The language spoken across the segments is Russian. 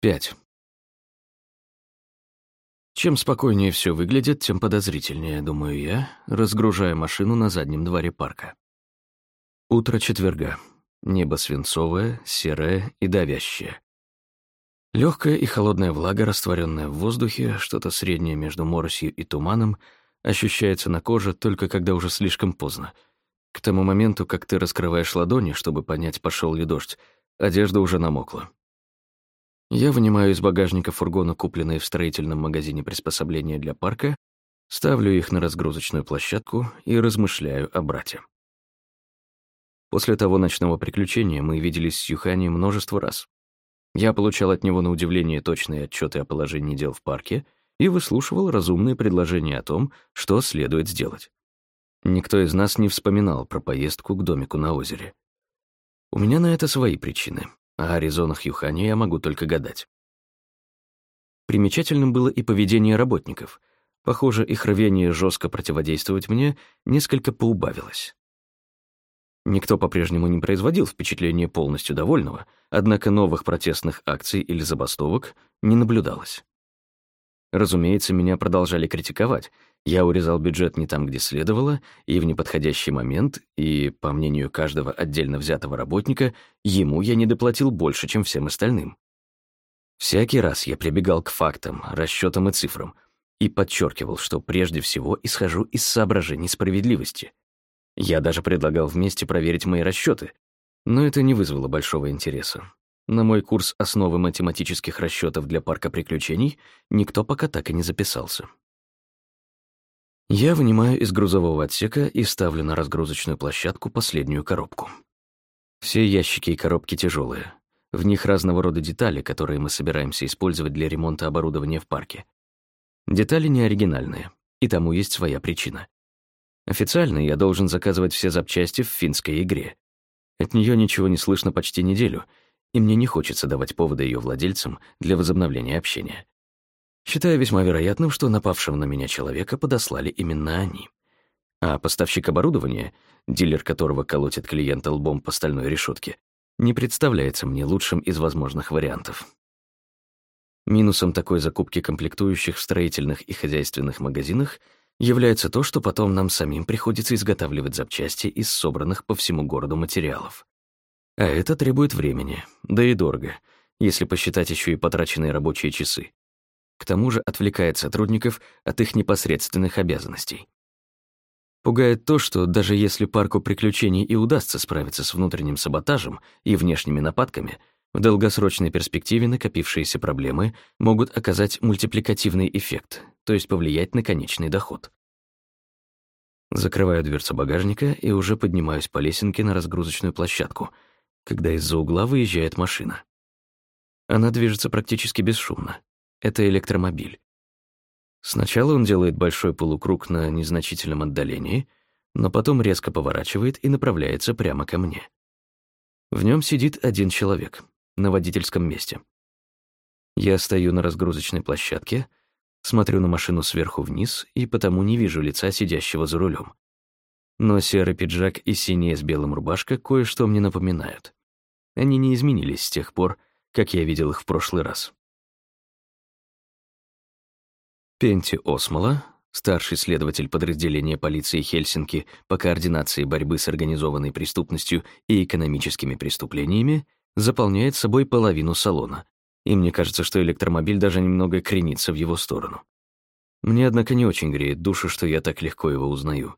Пять. Чем спокойнее все выглядит, тем подозрительнее, думаю я, разгружая машину на заднем дворе парка. Утро четверга. Небо свинцовое, серое и давящее. Легкая и холодная влага, растворенная в воздухе, что-то среднее между моросью и туманом, ощущается на коже только когда уже слишком поздно. К тому моменту, как ты раскрываешь ладони, чтобы понять, пошел ли дождь, одежда уже намокла. Я вынимаю из багажника фургона, купленные в строительном магазине приспособления для парка, ставлю их на разгрузочную площадку и размышляю о брате. После того ночного приключения мы виделись с Юхани множество раз. Я получал от него на удивление точные отчеты о положении дел в парке и выслушивал разумные предложения о том, что следует сделать. Никто из нас не вспоминал про поездку к домику на озере. У меня на это свои причины. О резонах Юхани я могу только гадать. Примечательным было и поведение работников. Похоже, их рвение жестко противодействовать мне несколько поубавилось. Никто по-прежнему не производил впечатление полностью довольного, однако новых протестных акций или забастовок не наблюдалось. Разумеется, меня продолжали критиковать. Я урезал бюджет не там, где следовало, и в неподходящий момент, и, по мнению каждого отдельно взятого работника, ему я не доплатил больше, чем всем остальным. Всякий раз я прибегал к фактам, расчетам и цифрам и подчеркивал, что прежде всего исхожу из соображений справедливости. Я даже предлагал вместе проверить мои расчеты, но это не вызвало большого интереса. На мой курс основы математических расчетов для парка приключений никто пока так и не записался. Я вынимаю из грузового отсека и ставлю на разгрузочную площадку последнюю коробку. Все ящики и коробки тяжелые. В них разного рода детали, которые мы собираемся использовать для ремонта оборудования в парке. Детали не оригинальные, и тому есть своя причина. Официально я должен заказывать все запчасти в финской игре. От нее ничего не слышно почти неделю — и мне не хочется давать повода ее владельцам для возобновления общения. Считаю весьма вероятным, что напавшего на меня человека подослали именно они. А поставщик оборудования, дилер которого колотит клиента лбом по стальной решетке, не представляется мне лучшим из возможных вариантов. Минусом такой закупки комплектующих в строительных и хозяйственных магазинах является то, что потом нам самим приходится изготавливать запчасти из собранных по всему городу материалов. А это требует времени, да и дорого, если посчитать еще и потраченные рабочие часы. К тому же отвлекает сотрудников от их непосредственных обязанностей. Пугает то, что даже если парку приключений и удастся справиться с внутренним саботажем и внешними нападками, в долгосрочной перспективе накопившиеся проблемы могут оказать мультипликативный эффект, то есть повлиять на конечный доход. Закрываю дверцу багажника и уже поднимаюсь по лесенке на разгрузочную площадку — когда из-за угла выезжает машина. Она движется практически бесшумно. Это электромобиль. Сначала он делает большой полукруг на незначительном отдалении, но потом резко поворачивает и направляется прямо ко мне. В нем сидит один человек, на водительском месте. Я стою на разгрузочной площадке, смотрю на машину сверху вниз и потому не вижу лица сидящего за рулем. Но серый пиджак и синяя с белым рубашка кое-что мне напоминают. Они не изменились с тех пор, как я видел их в прошлый раз. Пенти Осмола, старший следователь подразделения полиции Хельсинки по координации борьбы с организованной преступностью и экономическими преступлениями, заполняет собой половину салона, и мне кажется, что электромобиль даже немного кренится в его сторону. Мне, однако, не очень греет душу, что я так легко его узнаю.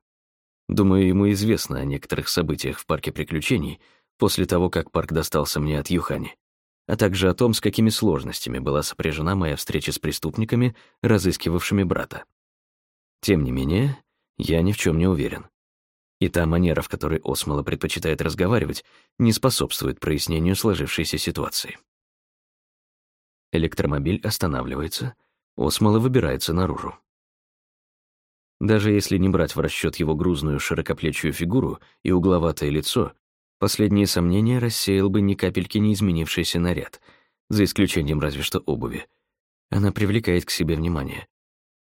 Думаю, ему известно о некоторых событиях в парке приключений, после того, как парк достался мне от Юхани, а также о том, с какими сложностями была сопряжена моя встреча с преступниками, разыскивавшими брата. Тем не менее, я ни в чем не уверен. И та манера, в которой Осмола предпочитает разговаривать, не способствует прояснению сложившейся ситуации. Электромобиль останавливается, Осмола выбирается наружу. Даже если не брать в расчет его грузную широкоплечью фигуру и угловатое лицо, Последние сомнения рассеял бы ни капельки не изменившийся наряд, за исключением разве что обуви. Она привлекает к себе внимание.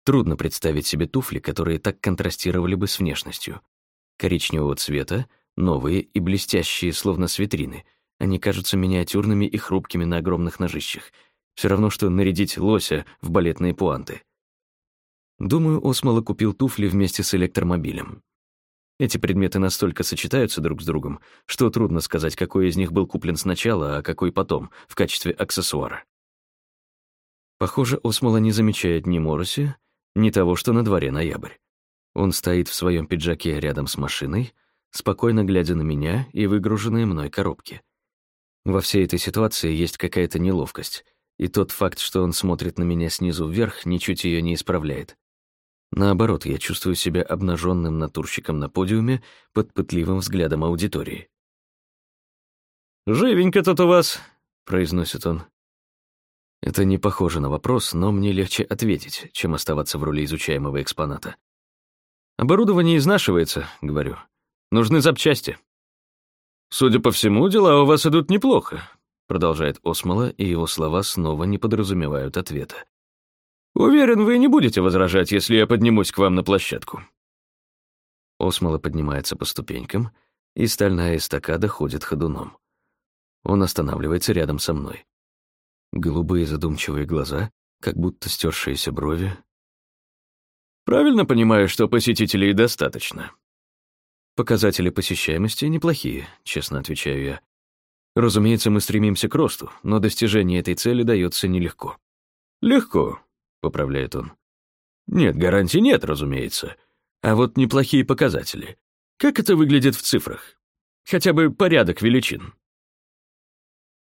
Трудно представить себе туфли, которые так контрастировали бы с внешностью. Коричневого цвета, новые и блестящие, словно с витрины. Они кажутся миниатюрными и хрупкими на огромных ножищах. Все равно, что нарядить лося в балетные пуанты. Думаю, Осмола купил туфли вместе с электромобилем. Эти предметы настолько сочетаются друг с другом, что трудно сказать, какой из них был куплен сначала, а какой потом, в качестве аксессуара. Похоже, Осмола не замечает ни Мороси, ни того, что на дворе ноябрь. Он стоит в своем пиджаке рядом с машиной, спокойно глядя на меня и выгруженные мной коробки. Во всей этой ситуации есть какая-то неловкость, и тот факт, что он смотрит на меня снизу вверх, ничуть ее не исправляет. Наоборот, я чувствую себя обнаженным натурщиком на подиуме под пытливым взглядом аудитории. «Живенько тут у вас», — произносит он. Это не похоже на вопрос, но мне легче ответить, чем оставаться в роли изучаемого экспоната. «Оборудование изнашивается», — говорю. «Нужны запчасти». «Судя по всему, дела у вас идут неплохо», — продолжает Осмола, и его слова снова не подразумевают ответа. Уверен, вы не будете возражать, если я поднимусь к вам на площадку. Осмола поднимается по ступенькам, и стальная эстакада ходит ходуном. Он останавливается рядом со мной. Голубые задумчивые глаза, как будто стершиеся брови. Правильно понимаю, что посетителей достаточно? Показатели посещаемости неплохие, честно отвечаю я. Разумеется, мы стремимся к росту, но достижение этой цели дается нелегко. Легко, — поправляет он. «Нет, гарантий нет, разумеется. А вот неплохие показатели. Как это выглядит в цифрах? Хотя бы порядок величин».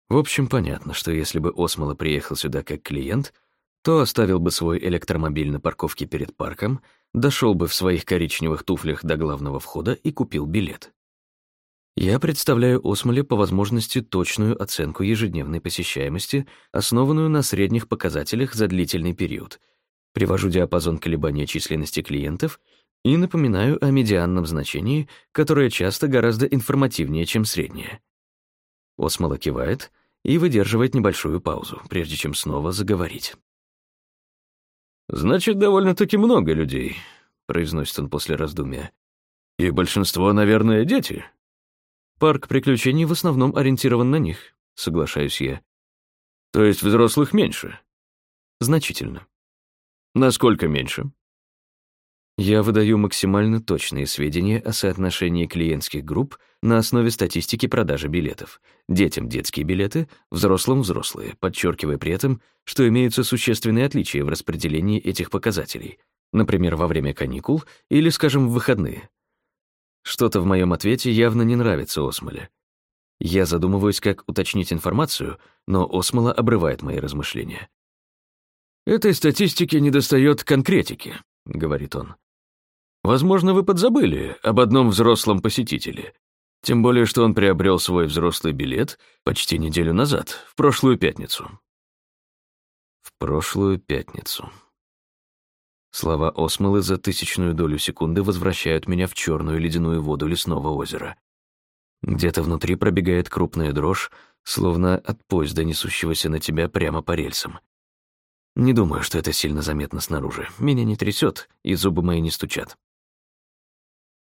В общем, понятно, что если бы Осмола приехал сюда как клиент, то оставил бы свой электромобиль на парковке перед парком, дошел бы в своих коричневых туфлях до главного входа и купил билет. Я представляю Осмоле по возможности точную оценку ежедневной посещаемости, основанную на средних показателях за длительный период. Привожу диапазон колебания численности клиентов и напоминаю о медианном значении, которое часто гораздо информативнее, чем среднее. Осмола кивает и выдерживает небольшую паузу, прежде чем снова заговорить. «Значит, довольно-таки много людей», — произносит он после раздумья. «И большинство, наверное, дети». Парк приключений в основном ориентирован на них, соглашаюсь я. То есть взрослых меньше? Значительно. Насколько меньше? Я выдаю максимально точные сведения о соотношении клиентских групп на основе статистики продажи билетов. Детям детские билеты, взрослым взрослые, подчеркивая при этом, что имеются существенные отличия в распределении этих показателей, например, во время каникул или, скажем, в выходные. Что-то в моем ответе явно не нравится Осмоле. Я задумываюсь, как уточнить информацию, но Осмола обрывает мои размышления. «Этой статистике недостает конкретики», — говорит он. «Возможно, вы подзабыли об одном взрослом посетителе. Тем более, что он приобрел свой взрослый билет почти неделю назад, в прошлую пятницу». В прошлую пятницу. Слова Осмолы за тысячную долю секунды возвращают меня в черную ледяную воду лесного озера. Где-то внутри пробегает крупная дрожь, словно от поезда, несущегося на тебя прямо по рельсам. Не думаю, что это сильно заметно снаружи. Меня не трясет, и зубы мои не стучат.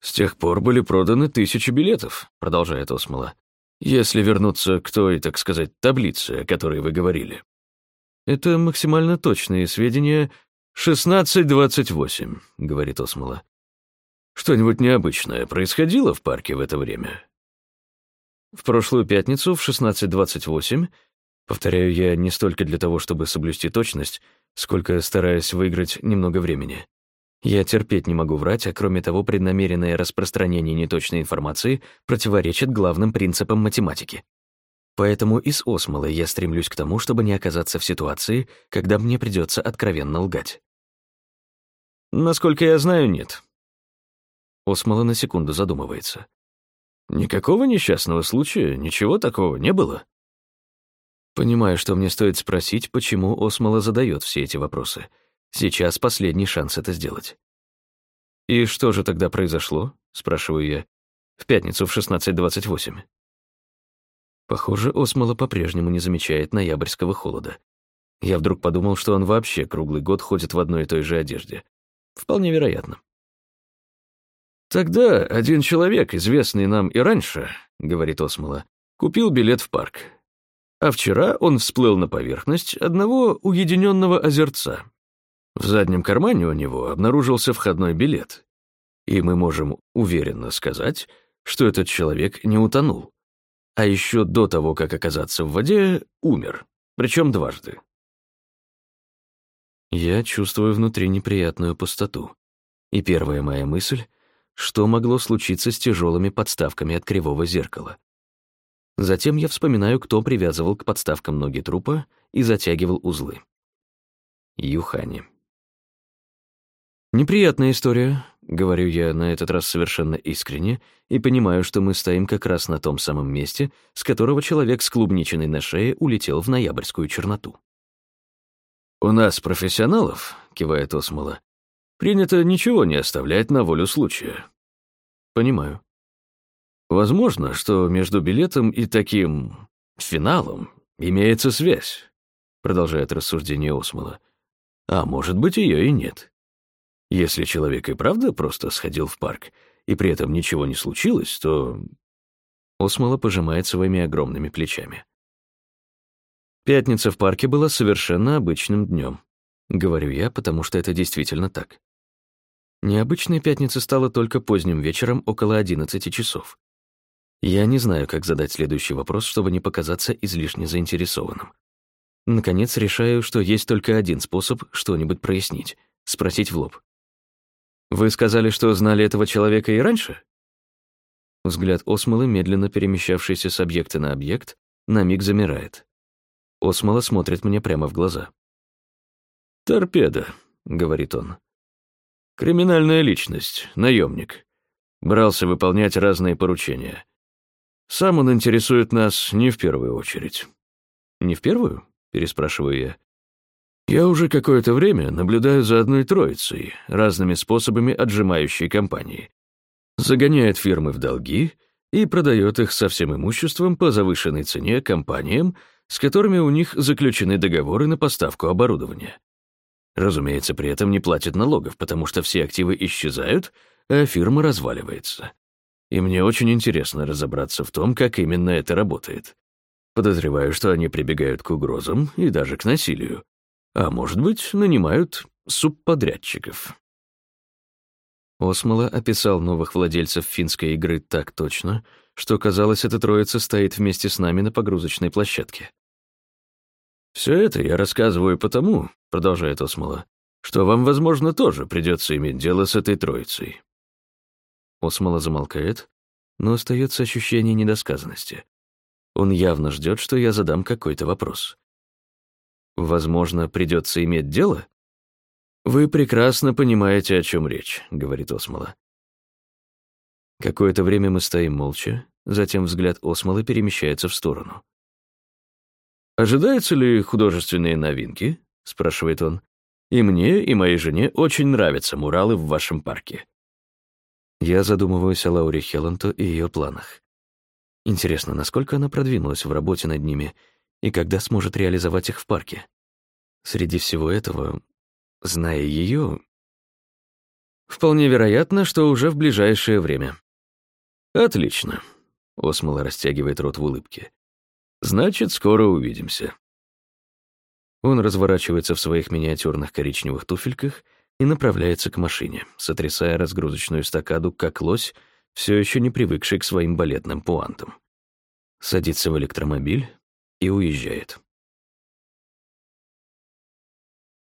«С тех пор были проданы тысячи билетов», — продолжает Осмола. «Если вернуться к той, так сказать, таблице, о которой вы говорили». Это максимально точные сведения «Шестнадцать двадцать восемь», — говорит Осмола. «Что-нибудь необычное происходило в парке в это время?» В прошлую пятницу в шестнадцать двадцать восемь, повторяю я не столько для того, чтобы соблюсти точность, сколько стараясь выиграть немного времени. Я терпеть не могу врать, а кроме того, преднамеренное распространение неточной информации противоречит главным принципам математики. Поэтому и с я стремлюсь к тому, чтобы не оказаться в ситуации, когда мне придется откровенно лгать. Насколько я знаю, нет. Осмола на секунду задумывается. Никакого несчастного случая, ничего такого не было. Понимаю, что мне стоит спросить, почему Осмола задает все эти вопросы. Сейчас последний шанс это сделать. «И что же тогда произошло?» — спрашиваю я. «В пятницу в 16.28». Похоже, Осмола по-прежнему не замечает ноябрьского холода. Я вдруг подумал, что он вообще круглый год ходит в одной и той же одежде. Вполне вероятно. «Тогда один человек, известный нам и раньше, — говорит Осмола, — купил билет в парк. А вчера он всплыл на поверхность одного уединенного озерца. В заднем кармане у него обнаружился входной билет. И мы можем уверенно сказать, что этот человек не утонул. А еще до того, как оказаться в воде, умер. Причем дважды. Я чувствую внутри неприятную пустоту. И первая моя мысль — что могло случиться с тяжелыми подставками от кривого зеркала. Затем я вспоминаю, кто привязывал к подставкам ноги трупа и затягивал узлы. Юхани. «Неприятная история», — говорю я на этот раз совершенно искренне, и понимаю, что мы стоим как раз на том самом месте, с которого человек с клубничиной на шее улетел в ноябрьскую черноту. «У нас, профессионалов», — кивает Осмола, «принято ничего не оставлять на волю случая». «Понимаю». «Возможно, что между билетом и таким... финалом имеется связь», — продолжает рассуждение Осмола. «А может быть, ее и нет. Если человек и правда просто сходил в парк, и при этом ничего не случилось, то...» Осмола пожимает своими огромными плечами. Пятница в парке была совершенно обычным днем. Говорю я, потому что это действительно так. Необычной пятница стала только поздним вечером около 11 часов. Я не знаю, как задать следующий вопрос, чтобы не показаться излишне заинтересованным. Наконец, решаю, что есть только один способ что-нибудь прояснить — спросить в лоб. «Вы сказали, что знали этого человека и раньше?» Взгляд Осмолы, медленно перемещавшийся с объекта на объект, на миг замирает. Осмола смотрит мне прямо в глаза. «Торпеда», — говорит он. «Криминальная личность, наемник. Брался выполнять разные поручения. Сам он интересует нас не в первую очередь». «Не в первую?» — переспрашиваю я. «Я уже какое-то время наблюдаю за одной троицей, разными способами отжимающей компании. Загоняет фирмы в долги и продает их со всем имуществом по завышенной цене компаниям, с которыми у них заключены договоры на поставку оборудования. Разумеется, при этом не платят налогов, потому что все активы исчезают, а фирма разваливается. И мне очень интересно разобраться в том, как именно это работает. Подозреваю, что они прибегают к угрозам и даже к насилию. А может быть, нанимают субподрядчиков. Осмола описал новых владельцев финской игры так точно, что, казалось, эта троица стоит вместе с нами на погрузочной площадке. «Все это я рассказываю потому», — продолжает Осмола, «что вам, возможно, тоже придется иметь дело с этой троицей». Осмола замолкает, но остается ощущение недосказанности. Он явно ждет, что я задам какой-то вопрос. «Возможно, придется иметь дело?» «Вы прекрасно понимаете, о чем речь», — говорит Осмола. Какое-то время мы стоим молча, затем взгляд Осмола перемещается в сторону. «Ожидаются ли художественные новинки?» — спрашивает он. «И мне, и моей жене очень нравятся муралы в вашем парке». Я задумываюсь о Лауре Хелланто и ее планах. Интересно, насколько она продвинулась в работе над ними и когда сможет реализовать их в парке. Среди всего этого, зная ее, вполне вероятно, что уже в ближайшее время. «Отлично», — Осмола растягивает рот в улыбке. «Значит, скоро увидимся». Он разворачивается в своих миниатюрных коричневых туфельках и направляется к машине, сотрясая разгрузочную стакаду, как лось, все еще не привыкший к своим балетным пуантам. Садится в электромобиль и уезжает.